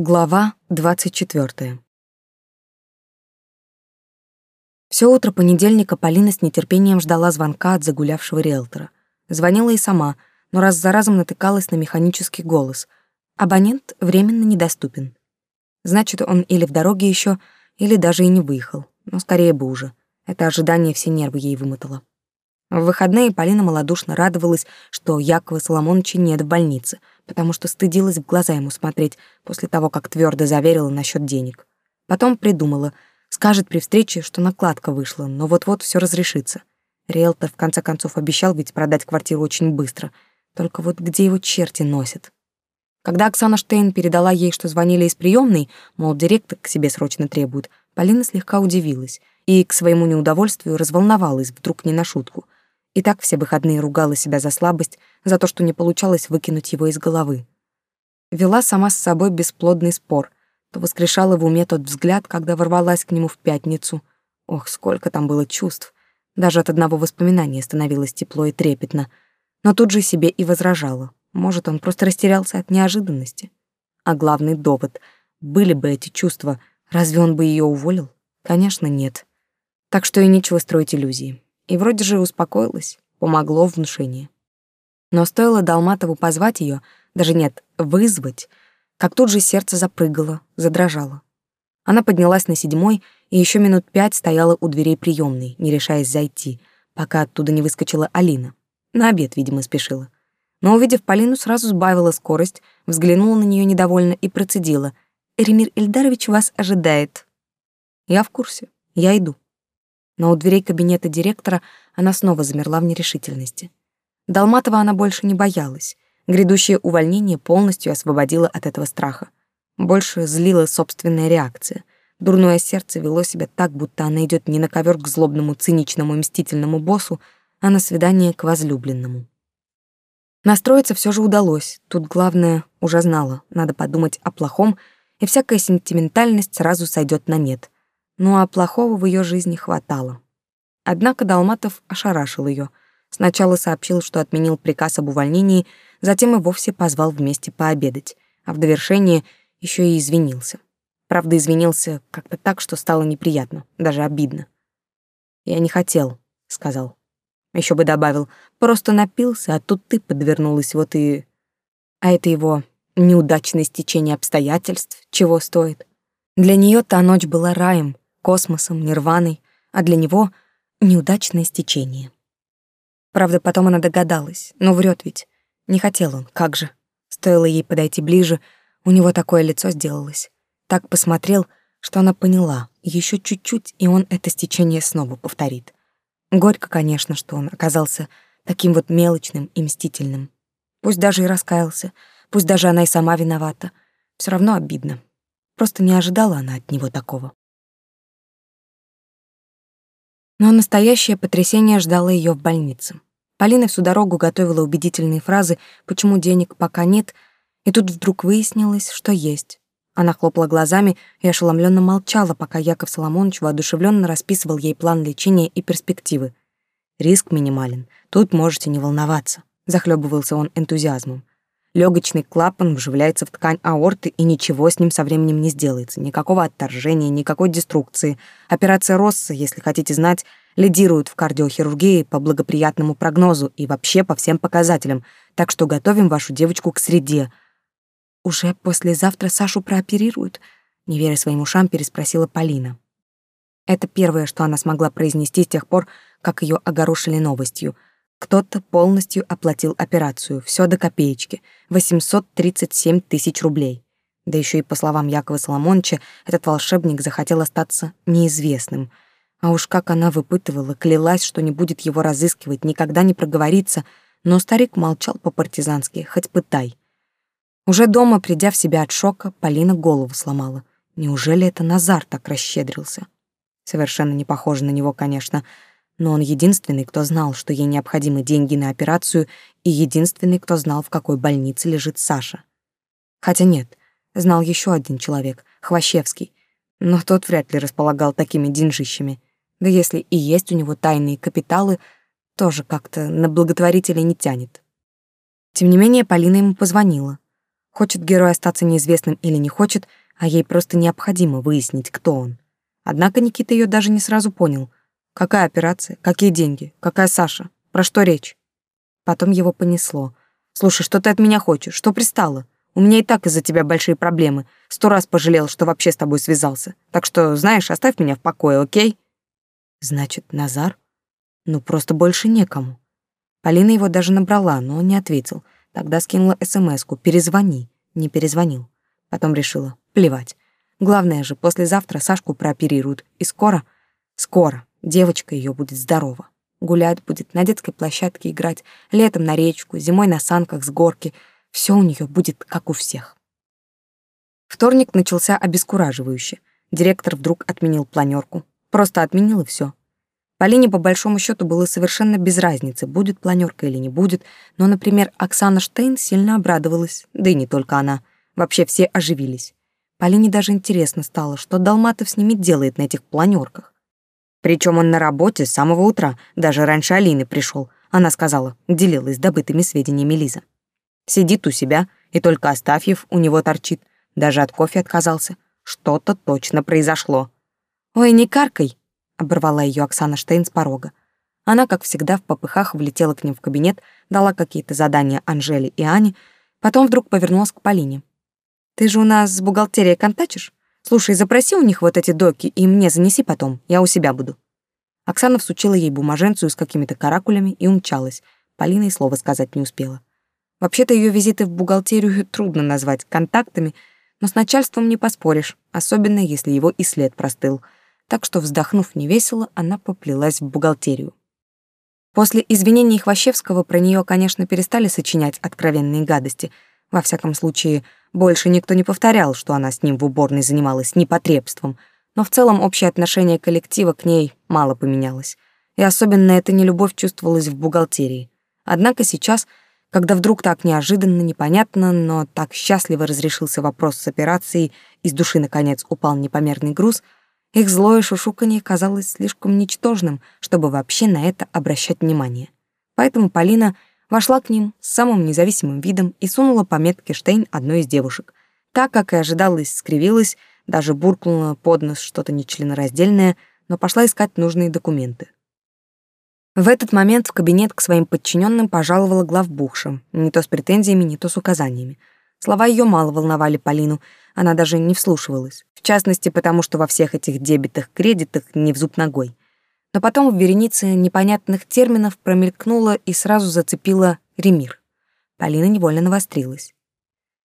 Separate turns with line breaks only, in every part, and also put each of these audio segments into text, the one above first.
Глава 24. Все утро понедельника Полина с нетерпением ждала звонка от загулявшего риэлтора. Звонила и сама, но раз за разом натыкалась на механический голос. Абонент временно недоступен. Значит, он или в дороге еще, или даже и не выехал. Но скорее бы уже. Это ожидание все нервы ей вымотало. В выходные Полина малодушно радовалась, что Якова Соломоновича нет в больнице, потому что стыдилась в глаза ему смотреть после того, как твердо заверила насчет денег. Потом придумала, скажет при встрече, что накладка вышла, но вот-вот все разрешится. Риэлтор в конце концов обещал ведь продать квартиру очень быстро, только вот где его черти носят? Когда Оксана Штейн передала ей, что звонили из приемной, мол, директор к себе срочно требует, Полина слегка удивилась и к своему неудовольствию разволновалась вдруг не на шутку — и так все выходные ругала себя за слабость, за то, что не получалось выкинуть его из головы. Вела сама с собой бесплодный спор, то воскрешала в уме тот взгляд, когда ворвалась к нему в пятницу. Ох, сколько там было чувств. Даже от одного воспоминания становилось тепло и трепетно. Но тут же себе и возражала. Может, он просто растерялся от неожиданности. А главный довод — были бы эти чувства, разве он бы ее уволил? Конечно, нет. Так что и нечего строить иллюзии и вроде же успокоилась, помогло внушение. Но стоило далматову позвать ее, даже нет, вызвать, как тут же сердце запрыгало, задрожало. Она поднялась на седьмой и еще минут пять стояла у дверей приемной, не решаясь зайти, пока оттуда не выскочила Алина. На обед, видимо, спешила. Но, увидев Полину, сразу сбавила скорость, взглянула на нее недовольно и процедила. «Эремир Ильдарович вас ожидает». «Я в курсе. Я иду», но у дверей кабинета директора она снова замерла в нерешительности. Долматова она больше не боялась. Грядущее увольнение полностью освободило от этого страха. Больше злила собственная реакция. Дурное сердце вело себя так, будто она идет не на ковер к злобному, циничному, мстительному боссу, а на свидание к возлюбленному. Настроиться все же удалось. Тут главное уже знала. Надо подумать о плохом, и всякая сентиментальность сразу сойдет на нет — ну а плохого в ее жизни хватало. Однако Далматов ошарашил ее. Сначала сообщил, что отменил приказ об увольнении, затем и вовсе позвал вместе пообедать, а в довершение еще и извинился. Правда, извинился как-то так, что стало неприятно, даже обидно. «Я не хотел», — сказал. Еще бы добавил, «просто напился, а тут ты подвернулась, вот и...» А это его неудачное стечение обстоятельств, чего стоит. Для нее та ночь была раем — космосом, нирваной, а для него — неудачное стечение. Правда, потом она догадалась, но врет ведь. Не хотел он, как же. Стоило ей подойти ближе, у него такое лицо сделалось. Так посмотрел, что она поняла, еще чуть-чуть, и он это стечение снова повторит. Горько, конечно, что он оказался таким вот мелочным и мстительным. Пусть даже и раскаялся, пусть даже она и сама виновата. Все равно обидно. Просто не ожидала она от него такого. Но настоящее потрясение ждало ее в больнице. Полина всю дорогу готовила убедительные фразы, почему денег пока нет, и тут вдруг выяснилось, что есть. Она хлопала глазами и ошеломленно молчала, пока Яков Соломонович воодушевленно расписывал ей план лечения и перспективы. «Риск минимален, тут можете не волноваться», — захлебывался он энтузиазмом. Легочный клапан вживляется в ткань аорты, и ничего с ним со временем не сделается. Никакого отторжения, никакой деструкции. Операция Росса, если хотите знать, лидирует в кардиохирургии по благоприятному прогнозу и вообще по всем показателям, так что готовим вашу девочку к среде. «Уже послезавтра Сашу прооперируют?» — не веря своим ушам, переспросила Полина. Это первое, что она смогла произнести с тех пор, как ее огорошили новостью — кто-то полностью оплатил операцию, все до копеечки, 837 тысяч рублей. Да еще и по словам Якова Соломоновича, этот волшебник захотел остаться неизвестным. А уж как она выпытывала, клялась, что не будет его разыскивать, никогда не проговорится, но старик молчал по-партизански, хоть пытай. Уже дома, придя в себя от шока, Полина голову сломала. Неужели это Назар так расщедрился? Совершенно не похоже на него, конечно, но он единственный, кто знал, что ей необходимы деньги на операцию, и единственный, кто знал, в какой больнице лежит Саша. Хотя нет, знал еще один человек, Хвощевский, но тот вряд ли располагал такими деньжищами. Да если и есть у него тайные капиталы, тоже как-то на благотворителя не тянет. Тем не менее, Полина ему позвонила. Хочет герой остаться неизвестным или не хочет, а ей просто необходимо выяснить, кто он. Однако Никита ее даже не сразу понял — Какая операция? Какие деньги? Какая Саша? Про что речь? Потом его понесло. Слушай, что ты от меня хочешь? Что пристало? У меня и так из-за тебя большие проблемы. Сто раз пожалел, что вообще с тобой связался. Так что, знаешь, оставь меня в покое, окей? Значит, Назар? Ну, просто больше некому. Полина его даже набрала, но он не ответил. Тогда скинула смс-ку «Перезвони». Не перезвонил. Потом решила «Плевать». Главное же, послезавтра Сашку прооперируют. И скоро... Скоро. Девочка ее будет здорова. Гулять будет на детской площадке играть, летом на речку, зимой на санках с горки. Все у нее будет как у всех. Вторник начался обескураживающе. Директор вдруг отменил планерку. Просто отменил и все. Полине по большому счету было совершенно без разницы, будет планерка или не будет, но, например, Оксана Штейн сильно обрадовалась, да и не только она. Вообще все оживились. Полине даже интересно стало, что Долматов с ними делает на этих планерках. Причем он на работе с самого утра, даже раньше Алины пришел. Она сказала, делилась добытыми сведениями Лиза. Сидит у себя, и только Остафьев у него торчит. Даже от кофе отказался. Что-то точно произошло. «Ой, не каркай!» — оборвала ее Оксана Штейн с порога. Она, как всегда, в попыхах влетела к ним в кабинет, дала какие-то задания Анжеле и Ане, потом вдруг повернулась к Полине. «Ты же у нас с бухгалтерией контачишь?» Слушай, запроси у них вот эти доки и мне занеси потом, я у себя буду. Оксана всучила ей бумаженцию с какими-то каракулями и умчалась. Полина и слова сказать не успела. Вообще-то ее визиты в бухгалтерию трудно назвать контактами, но с начальством не поспоришь, особенно если его и след простыл. Так что, вздохнув невесело, она поплелась в бухгалтерию. После извинений Хвощевского про нее, конечно, перестали сочинять откровенные гадости. Во всяком случае, больше никто не повторял, что она с ним в уборной занималась непотребством, но в целом общее отношение коллектива к ней мало поменялось. И особенно эта нелюбовь чувствовалась в бухгалтерии. Однако сейчас, когда вдруг так неожиданно, непонятно, но так счастливо разрешился вопрос с операцией, из души, наконец, упал непомерный груз, их злое шушуканье казалось слишком ничтожным, чтобы вообще на это обращать внимание. Поэтому Полина — вошла к ним с самым независимым видом и сунула пометки Штейн одной из девушек. Так, как и ожидалось, скривилась, даже буркнула под нос что-то нечленораздельное, но пошла искать нужные документы. В этот момент в кабинет к своим подчиненным пожаловала главбухша, не то с претензиями, не то с указаниями. Слова ее мало волновали Полину, она даже не вслушивалась. В частности, потому что во всех этих дебетах-кредитах не в зуб ногой но потом в веренице непонятных терминов промелькнула и сразу зацепила Ремир. Полина невольно навострилась.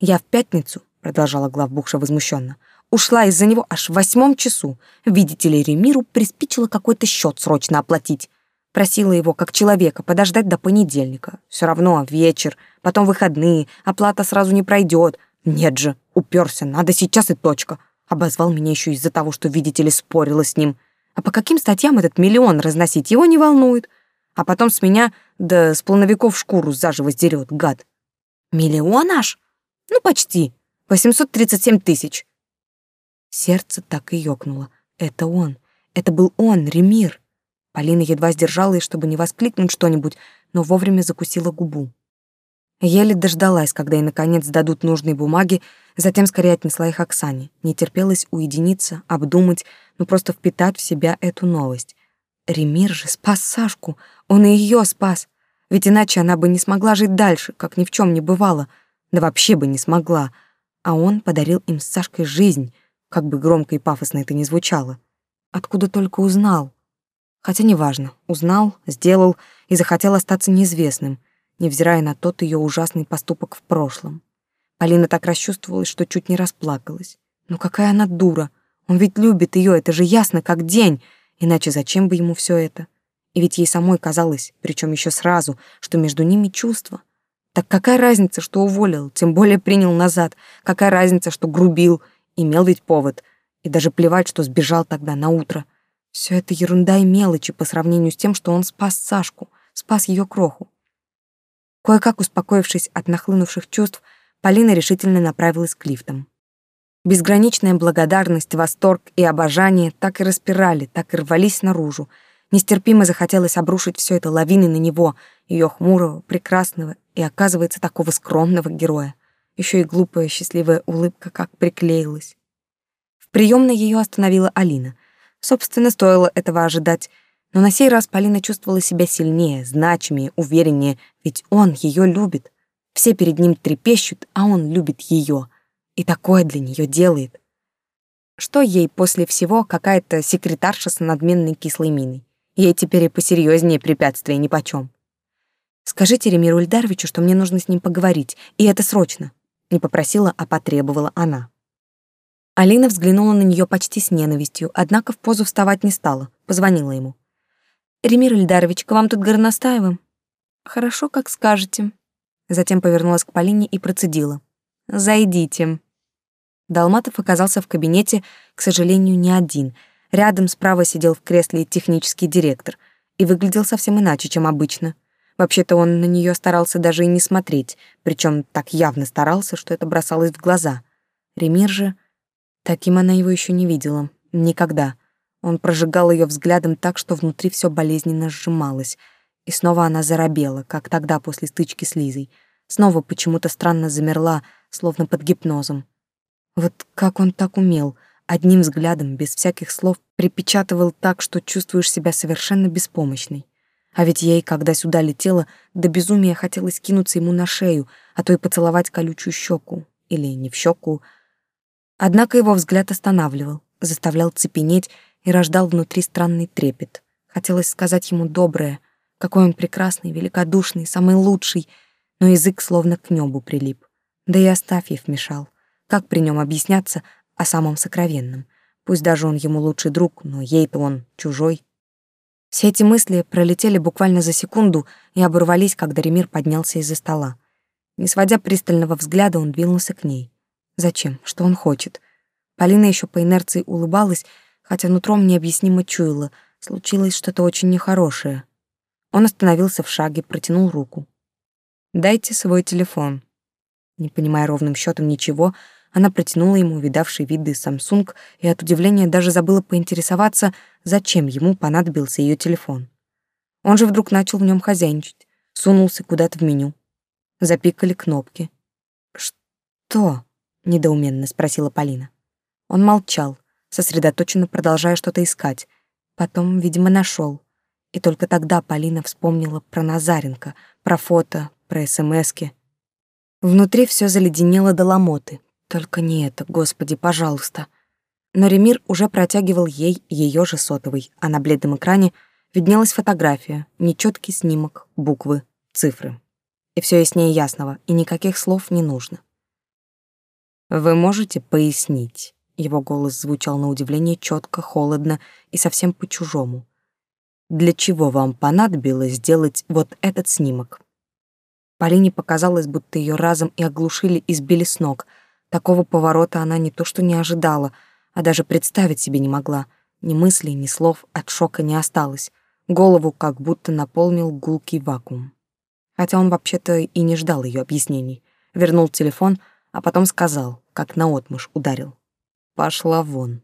«Я в пятницу», — продолжала главбухша возмущенно, «ушла из-за него аж в восьмом часу. Видите ли, Ремиру приспичило какой-то счет срочно оплатить. Просила его, как человека, подождать до понедельника. Все равно вечер, потом выходные, оплата сразу не пройдет. Нет же, уперся, надо сейчас и точка. Обозвал меня еще из-за того, что, видите ли, спорила с ним. А по каким статьям этот миллион разносить его не волнует. А потом с меня да с полновиков шкуру заживо сдерет, гад. Миллион аж? Ну, почти. 837 тысяч. Сердце так и ёкнуло. Это он. Это был он, Ремир. Полина едва сдержалась, чтобы не воскликнуть что-нибудь, но вовремя закусила губу. Еле дождалась, когда ей наконец дадут нужные бумаги, затем скорее отнесла их Оксане. Не терпелось уединиться, обдумать, но просто впитать в себя эту новость. Ремир же спас Сашку, он и ее спас. Ведь иначе она бы не смогла жить дальше, как ни в чем не бывало. Да вообще бы не смогла. А он подарил им с Сашкой жизнь, как бы громко и пафосно это ни звучало. Откуда только узнал. Хотя неважно, узнал, сделал и захотел остаться неизвестным, невзирая на тот ее ужасный поступок в прошлом. Алина так расчувствовалась, что чуть не расплакалась. Ну какая она дура! Он ведь любит ее, это же ясно, как день. Иначе зачем бы ему все это? И ведь ей самой казалось, причем еще сразу, что между ними чувства. Так какая разница, что уволил, тем более принял назад? Какая разница, что грубил? Имел ведь повод. И даже плевать, что сбежал тогда на утро. Все это ерунда и мелочи по сравнению с тем, что он спас Сашку, спас ее кроху. Кое-как успокоившись от нахлынувших чувств, Полина решительно направилась к лифтам. Безграничная благодарность, восторг и обожание так и распирали, так и рвались наружу. Нестерпимо захотелось обрушить все это лавины на него, ее хмурого, прекрасного и, оказывается, такого скромного героя. Еще и глупая счастливая улыбка как приклеилась. В приемной ее остановила Алина. Собственно, стоило этого ожидать. Но на сей раз Полина чувствовала себя сильнее, значимее, увереннее, ведь он ее любит. Все перед ним трепещут, а он любит ее — и такое для нее делает. Что ей после всего какая-то секретарша с надменной кислой миной? Ей теперь и посерьезнее препятствия нипочем. «Скажите Ремиру Ильдаровичу, что мне нужно с ним поговорить, и это срочно», не попросила, а потребовала она. Алина взглянула на нее почти с ненавистью, однако в позу вставать не стала, позвонила ему. «Ремир Ильдарович, к вам тут Горностаевым?» «Хорошо, как скажете». Затем повернулась к Полине и процедила. «Зайдите». Далматов оказался в кабинете, к сожалению, не один. Рядом справа сидел в кресле технический директор и выглядел совсем иначе, чем обычно. Вообще-то он на нее старался даже и не смотреть, причем так явно старался, что это бросалось в глаза. Ремир же... Таким она его еще не видела. Никогда. Он прожигал ее взглядом так, что внутри все болезненно сжималось. И снова она заробела, как тогда после стычки с Лизой. Снова почему-то странно замерла, словно под гипнозом. Вот как он так умел, одним взглядом, без всяких слов, припечатывал так, что чувствуешь себя совершенно беспомощной. А ведь ей, когда сюда летела, до безумия хотелось кинуться ему на шею, а то и поцеловать колючую щеку. Или не в щеку. Однако его взгляд останавливал, заставлял цепенеть и рождал внутри странный трепет. Хотелось сказать ему доброе, какой он прекрасный, великодушный, самый лучший, но язык словно к небу прилип. Да и Астафьев мешал — как при нем объясняться а о самом сокровенном? Пусть даже он ему лучший друг, но ей-то он чужой. Все эти мысли пролетели буквально за секунду и оборвались, когда Ремир поднялся из-за стола. Не сводя пристального взгляда, он двинулся к ней. Зачем? Что он хочет? Полина еще по инерции улыбалась, хотя нутром необъяснимо чуяла, случилось что-то очень нехорошее. Он остановился в шаге, протянул руку. «Дайте свой телефон». Не понимая ровным счетом ничего, она протянула ему видавший виды Samsung и от удивления даже забыла поинтересоваться, зачем ему понадобился ее телефон. Он же вдруг начал в нем хозяйничать, сунулся куда-то в меню. Запикали кнопки. «Что?» — недоуменно спросила Полина. Он молчал, сосредоточенно продолжая что-то искать. Потом, видимо, нашел. И только тогда Полина вспомнила про Назаренко, про фото, про смски. Внутри все заледенело до ломоты, только не это, господи, пожалуйста. Но Ремир уже протягивал ей ее же сотовый, а на бледном экране виднелась фотография, нечеткий снимок, буквы, цифры. И все яснее ясного, и никаких слов не нужно. «Вы можете пояснить?» Его голос звучал на удивление четко, холодно и совсем по-чужому. «Для чего вам понадобилось сделать вот этот снимок?» Полине показалось, будто ее разом и оглушили и сбили с ног — Такого поворота она не то что не ожидала, а даже представить себе не могла. Ни мыслей, ни слов от шока не осталось. Голову как будто наполнил гулкий вакуум. Хотя он вообще-то и не ждал ее объяснений. Вернул телефон, а потом сказал, как наотмашь ударил. «Пошла вон».